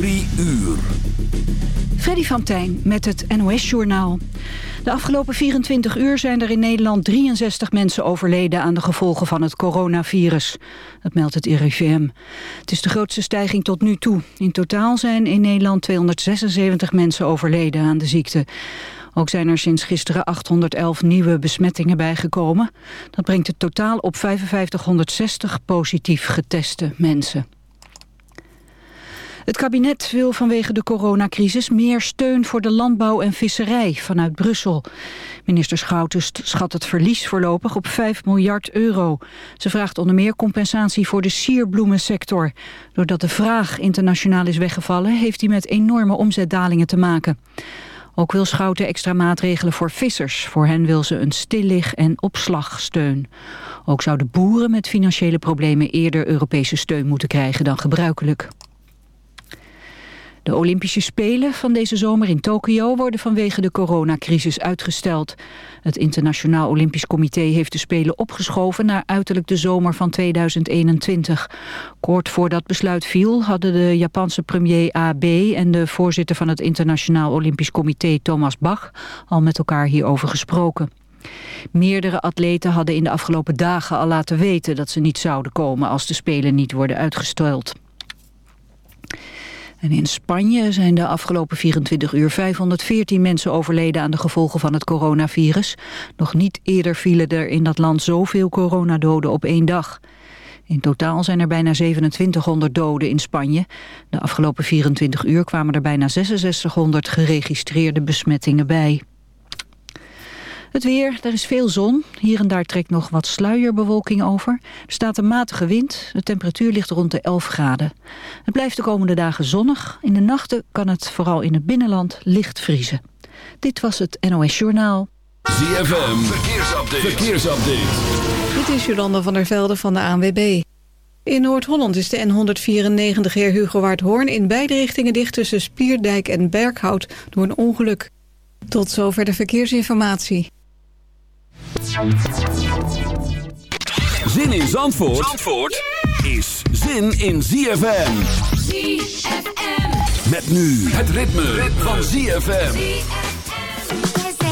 Drie uur. Freddy van Tijn met het NOS-journaal. De afgelopen 24 uur zijn er in Nederland 63 mensen overleden aan de gevolgen van het coronavirus. Dat meldt het RIVM. Het is de grootste stijging tot nu toe. In totaal zijn in Nederland 276 mensen overleden aan de ziekte. Ook zijn er sinds gisteren 811 nieuwe besmettingen bijgekomen. Dat brengt het totaal op 5560 positief geteste mensen. Het kabinet wil vanwege de coronacrisis meer steun voor de landbouw en visserij vanuit Brussel. Minister Schouten schat het verlies voorlopig op 5 miljard euro. Ze vraagt onder meer compensatie voor de sierbloemensector. Doordat de vraag internationaal is weggevallen, heeft hij met enorme omzetdalingen te maken. Ook wil Schouten extra maatregelen voor vissers. Voor hen wil ze een stillig- en opslagsteun. Ook zouden boeren met financiële problemen eerder Europese steun moeten krijgen dan gebruikelijk. De Olympische Spelen van deze zomer in Tokio worden vanwege de coronacrisis uitgesteld. Het Internationaal Olympisch Comité heeft de Spelen opgeschoven naar uiterlijk de zomer van 2021. Kort voordat besluit viel hadden de Japanse premier Abe en de voorzitter van het Internationaal Olympisch Comité Thomas Bach al met elkaar hierover gesproken. Meerdere atleten hadden in de afgelopen dagen al laten weten dat ze niet zouden komen als de Spelen niet worden uitgesteld. En in Spanje zijn de afgelopen 24 uur 514 mensen overleden aan de gevolgen van het coronavirus. Nog niet eerder vielen er in dat land zoveel coronadoden op één dag. In totaal zijn er bijna 2700 doden in Spanje. De afgelopen 24 uur kwamen er bijna 6600 geregistreerde besmettingen bij. Het weer, er is veel zon. Hier en daar trekt nog wat sluierbewolking over. Er staat een matige wind. De temperatuur ligt rond de 11 graden. Het blijft de komende dagen zonnig. In de nachten kan het vooral in het binnenland licht vriezen. Dit was het NOS Journaal. ZFM, verkeersupdate. verkeersupdate. Dit is Jolanda van der Velde van de ANWB. In Noord-Holland is de N194 heer Hugo Waardhoorn in beide richtingen dicht tussen Spierdijk en Berghout door een ongeluk. Tot zover de verkeersinformatie. Zin in Zandvoort, Zandvoort is zin in ZFM. ZFM. Met nu het ritme, ritme. van ZFM. Take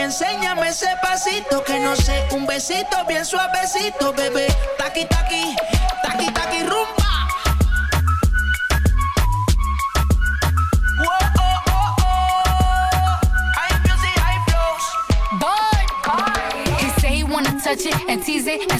enséñame ese pasito que no sé, un besito bien suavecito, bebé. Taqui taqui, taqui taqui rumba. touch it and tease it and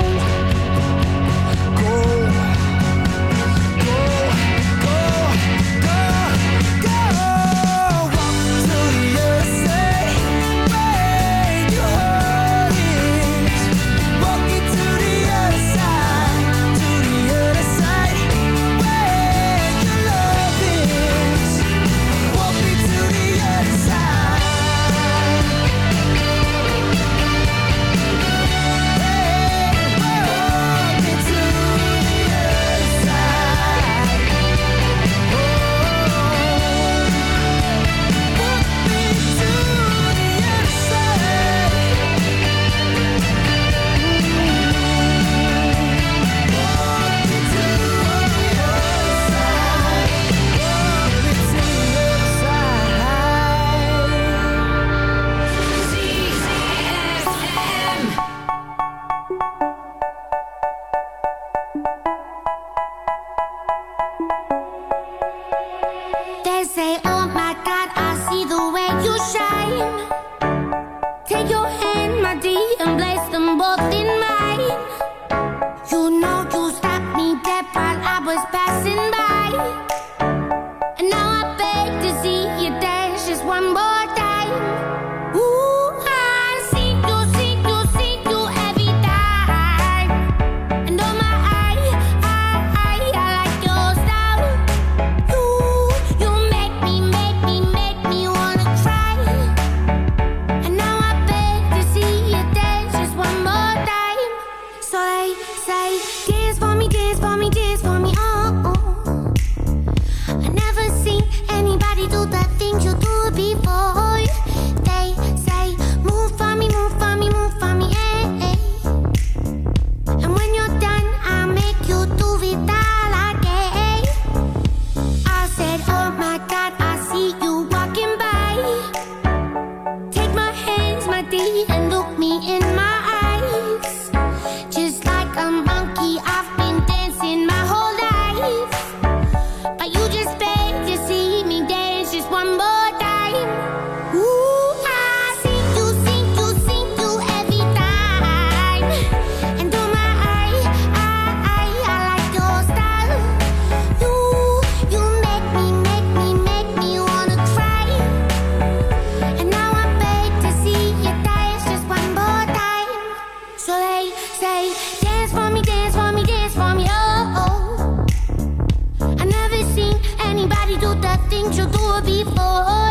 To you do before.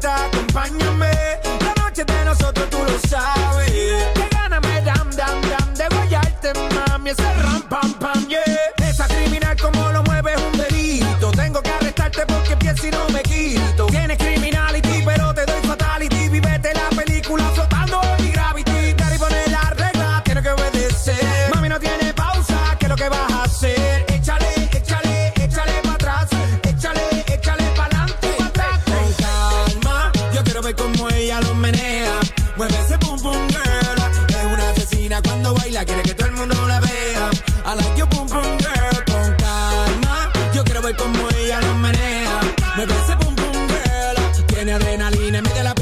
dog como ella lo menea. me ese pum pum girl. Tiene adrenalina y mete la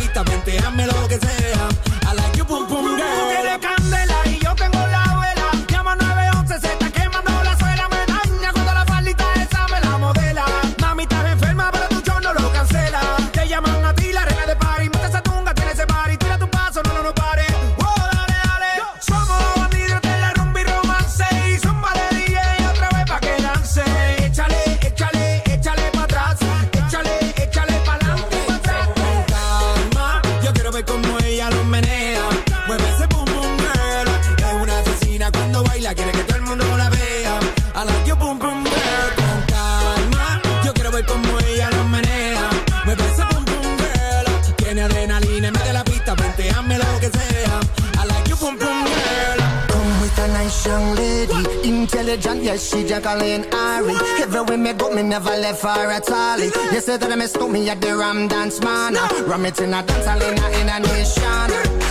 she Jacqueline Ari. Everywhere me go, me never left her at all. You say that I miss me at the Ram Dance Man. Ram it in a dance hall in a, nation.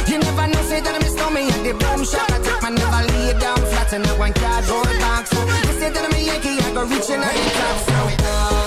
You never know, say that I miss me at the Boom Shop. I take my never lay down flat in a one cardboard box. You say that I'm a Yankee, I go reaching out the top. So. Yo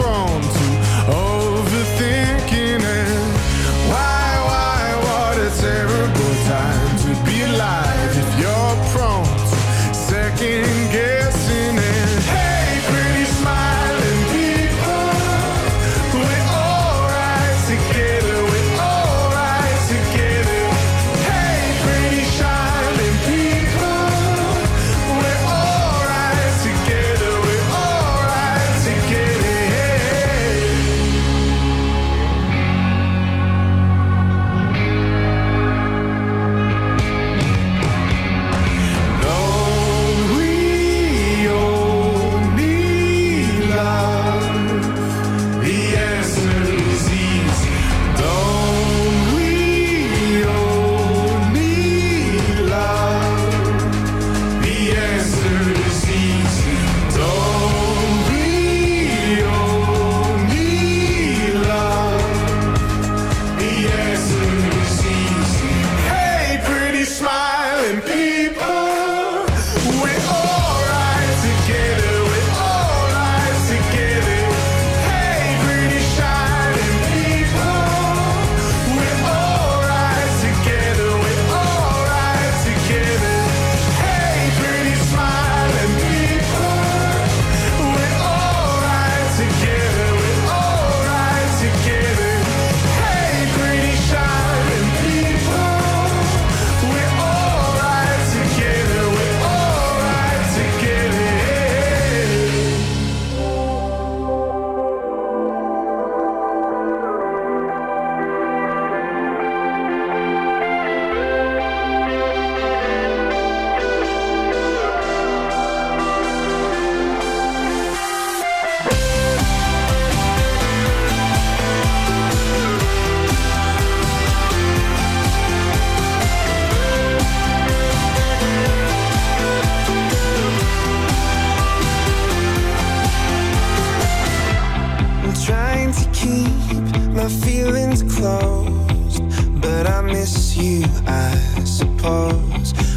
miss you, I suppose.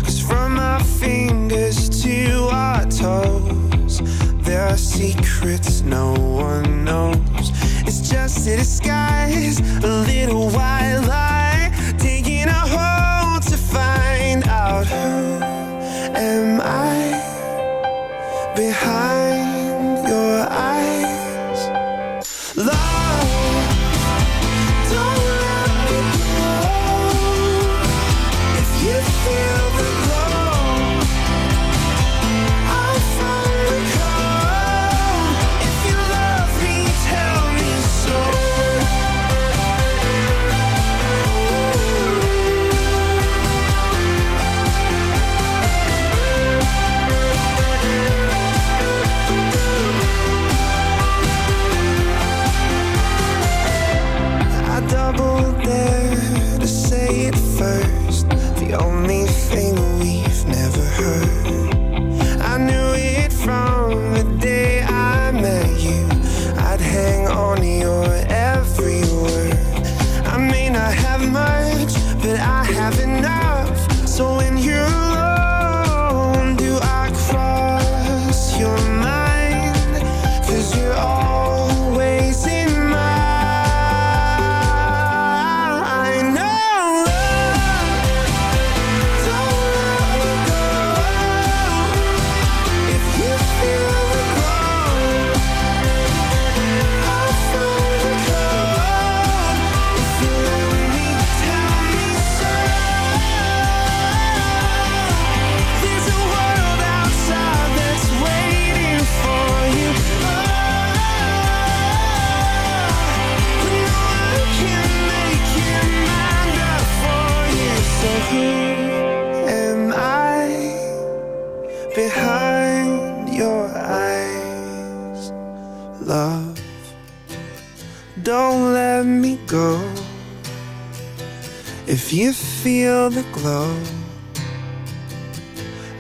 Feel the glow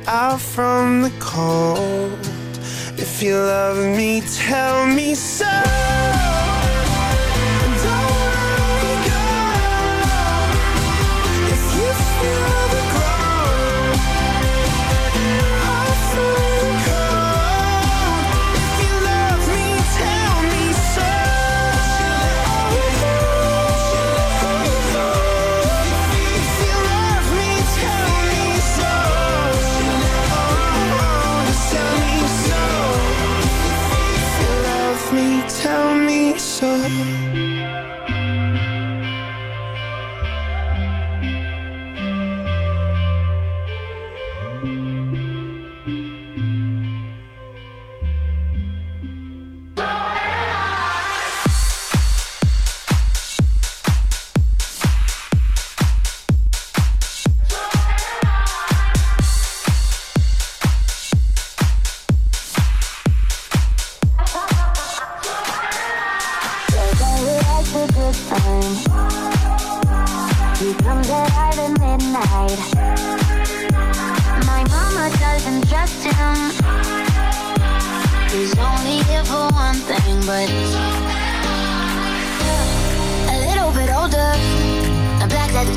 out from the cold. If you love me, tell me so.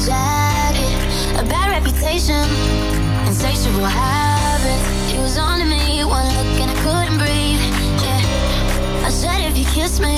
Jacket, a bad reputation, insatiable habit. He was on me, one look and I couldn't breathe. Yeah, I said if you kiss me,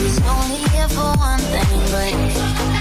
He's only here for one thing, but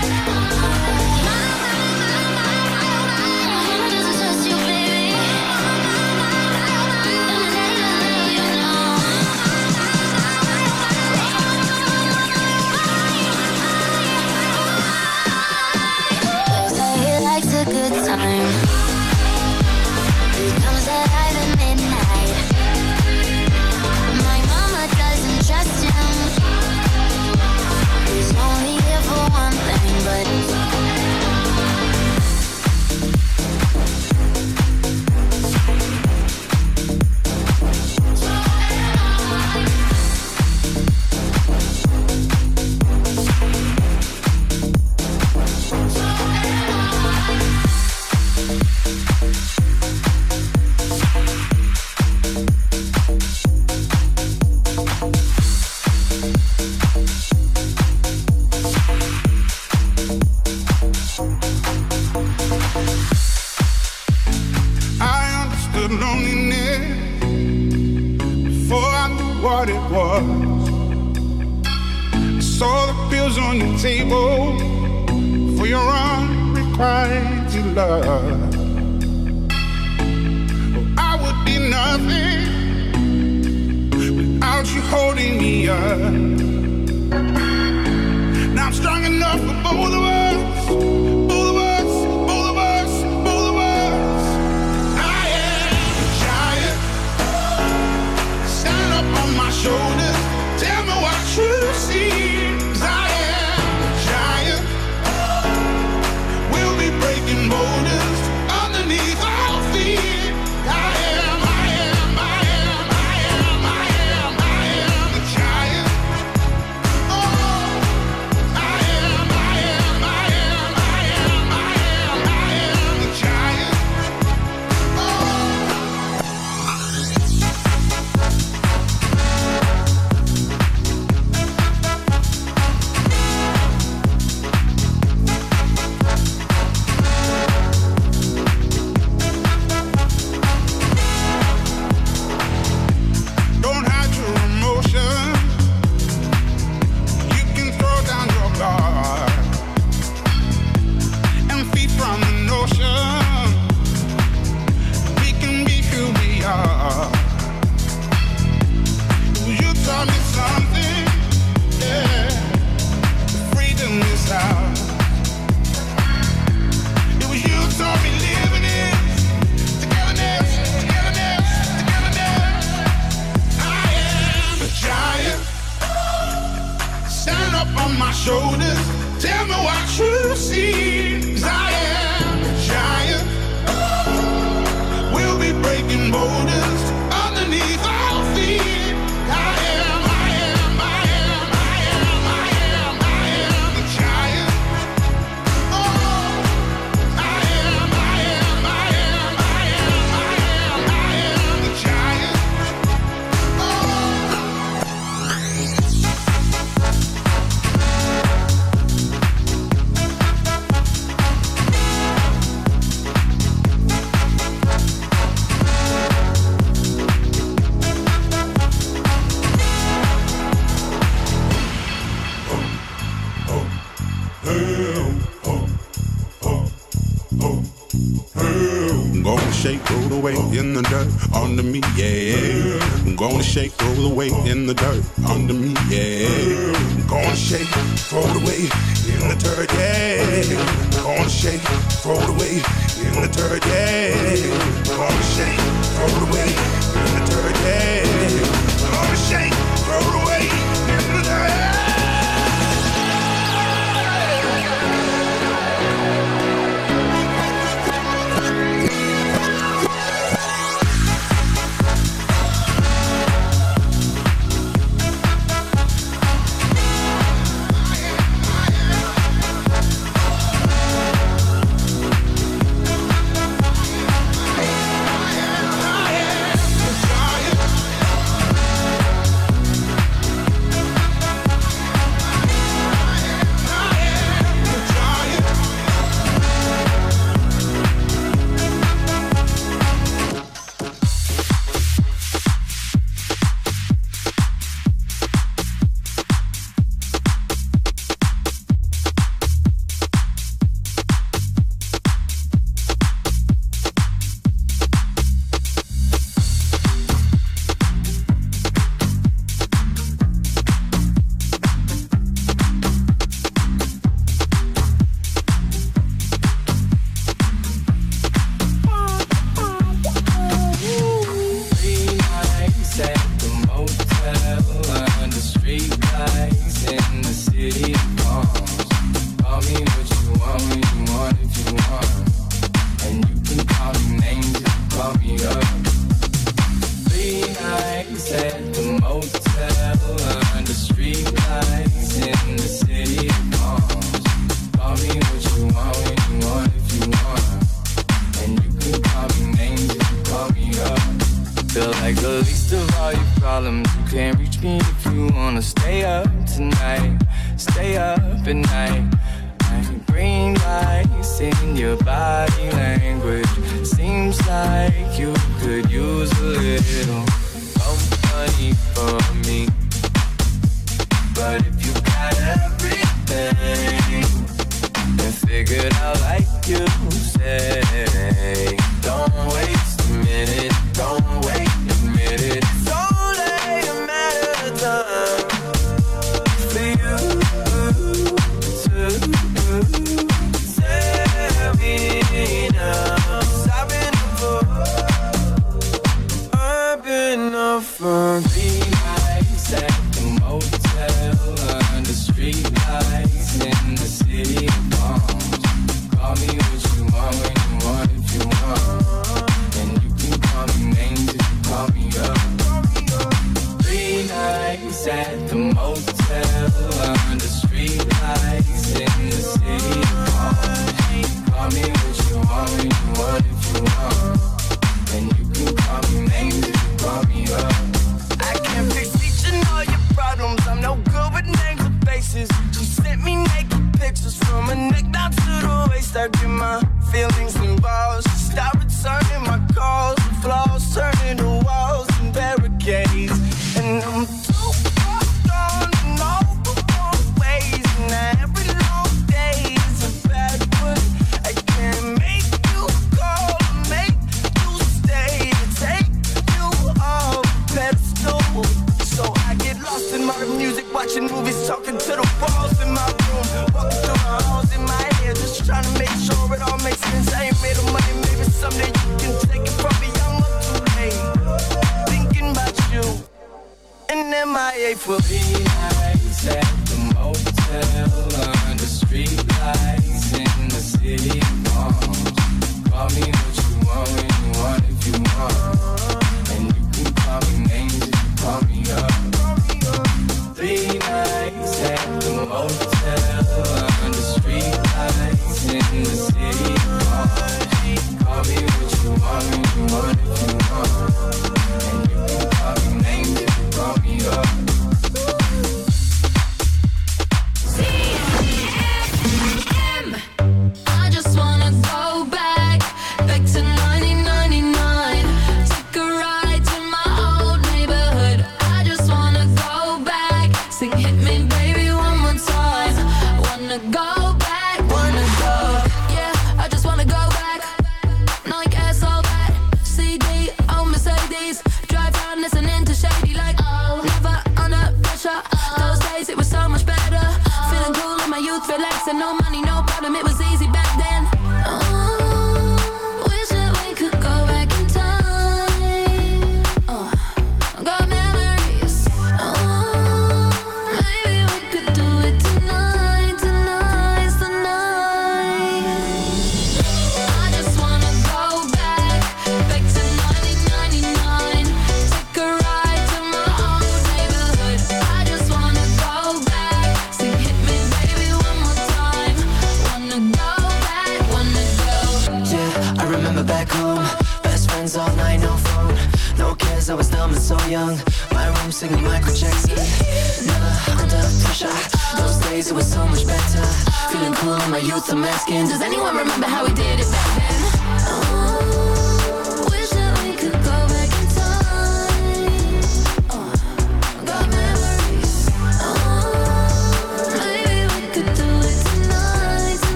for me.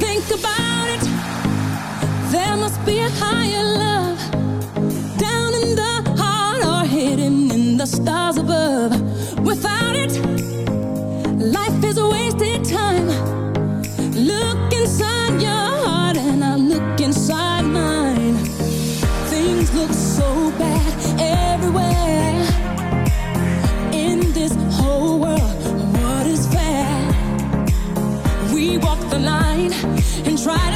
Think about it. There must be a higher life. try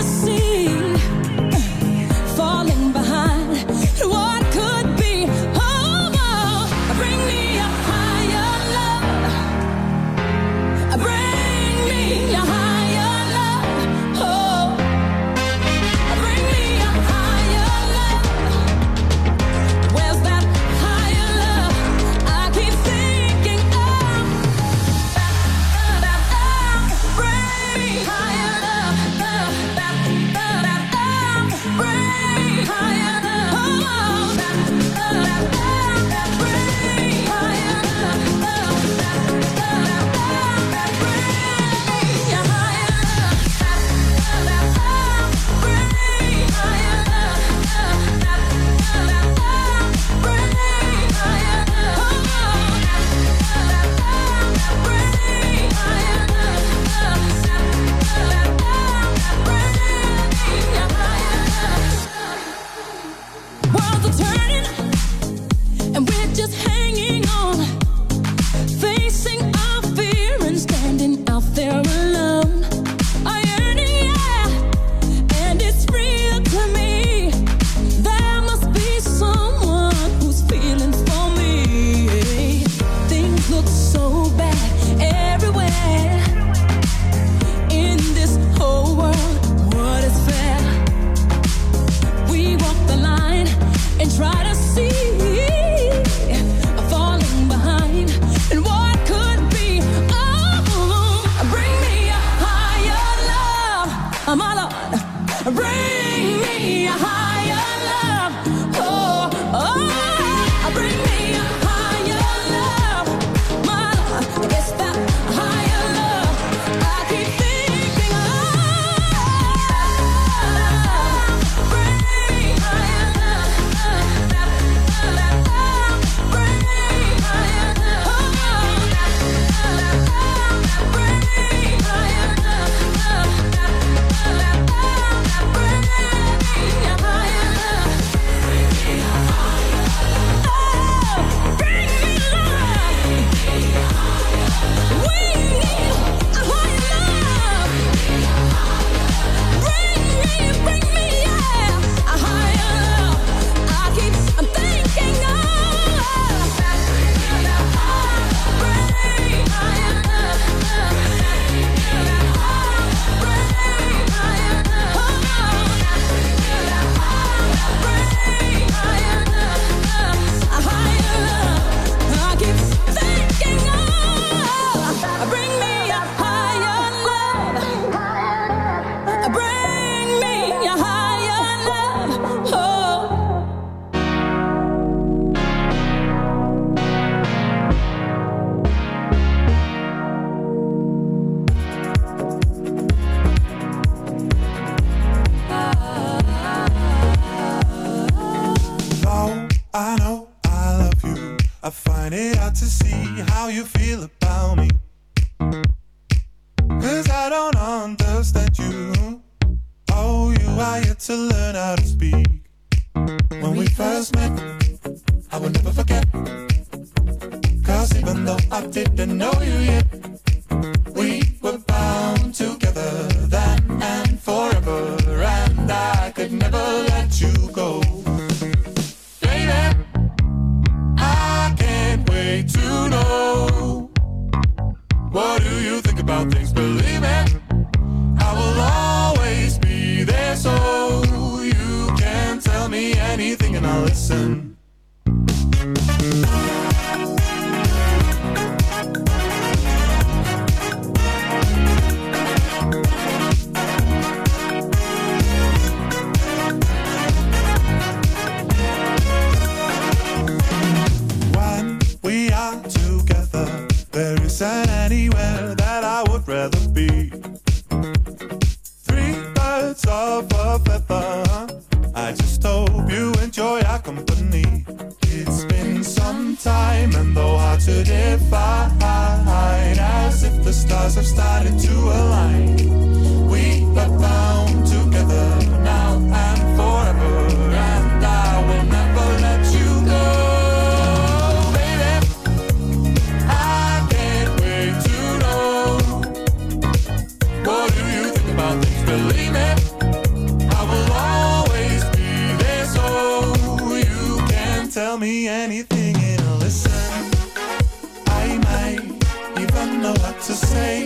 same